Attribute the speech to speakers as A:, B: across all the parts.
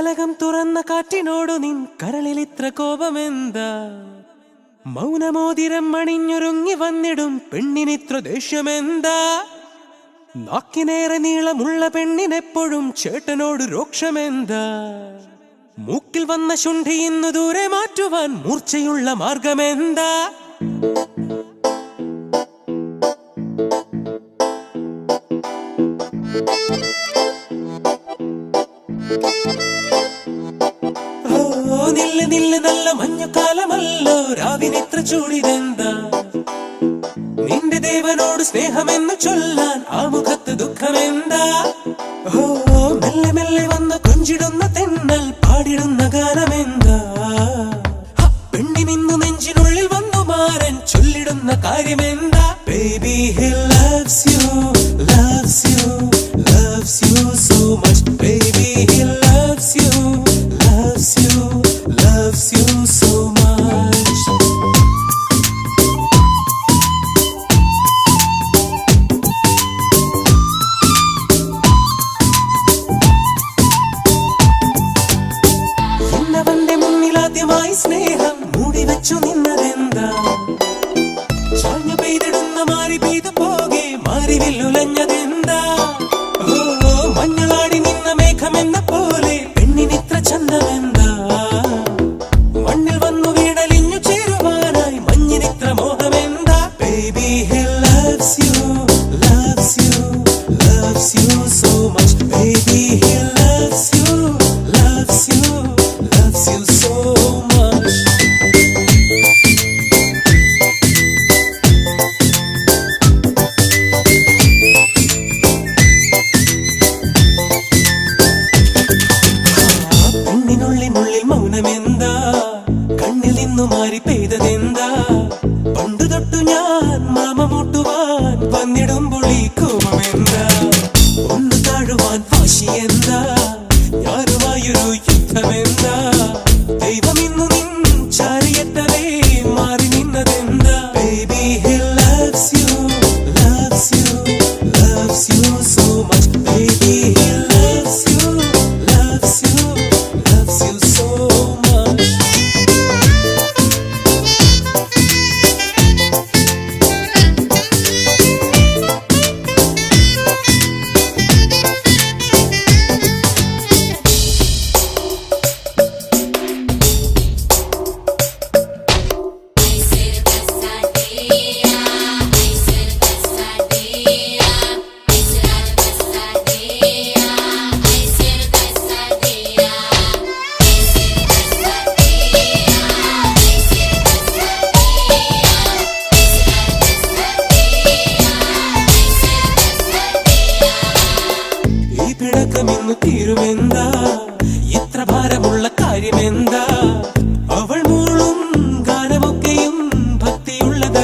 A: ജാലകം തുറന്ന കാറ്റിനോടു നിൻ കരളിൽ ഇത്ര കോപമെന്താ? മൗനമോതിരം അണിഞ്ഞൊരുങ്ങി വന്നിടും പെണ്ണിനിത്ര ദേഷ്യമെന്താ? നാക്കിനേറെ നീളമുള്ള പെണ്ണിനെപ്പോഴും ചേട്ടനോട് രോക്ഷമെന്താ? മൂക്കിൽ വന്ന ശുണ്ഠി ഇന്നു ദൂരെ മാറ്റുവാൻ മൂർച്ചയുള്ള മാർഗമെന്താ? നില്ല് നില്ല് നല്ല മഞ്ഞക്കാലമല്ലോ രാവിനെത്ര ചൂടിതെന്താ നിന്റെ ദേവനോട് സ്നേഹമെന്ന് ചൊല്ലാൻ ആ മുഖത്ത് ദുഃഖമെന്താ? ഓ മെല്ലെ മെല്ലെ വന്ന് കൊഞ്ചിടുന്ന തെന്നൽ പാടിടുന്ന ഗാനമെന്താ? പെണ്ണിനിന്നു നെഞ്ചിനുള്ളിൽ വന്നു മാരൻ ചൊല്ലിടുന്ന കാര്യമെന്താ? ബേബി ഹി ഭാഗ്യമായി സ്നേഹം മൂടി വെച്ചു നിന്നതെന്താ? ചാഞ്ഞു പെയ്തിടുന്ന മാറി പെയ്തു പോകെ മാറി വില്ലുലഞ്ഞതെന്താ ഞാൻ മാമ മുട്ടുവാൻ വന്നിടുമ്പോൾ ഈ കോപമെന്താ ഒന്ന് താഴുവാൻ വാശി എന്താ ഞാനുമായൊരു യുദ്ധമെന്താ? നിൻ ചാരിയത്തവേ മാറി നിന്നതെന്താ? ബേബി ഹി ലവ്സ് യു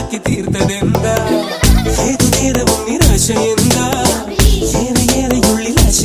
A: ഉണ്ടാക്കി തീർത്തതെന്താ ഏതു നേരവും നിരാശ എന്താ? ഏറെ ഏറെ ഉള്ളിലാശ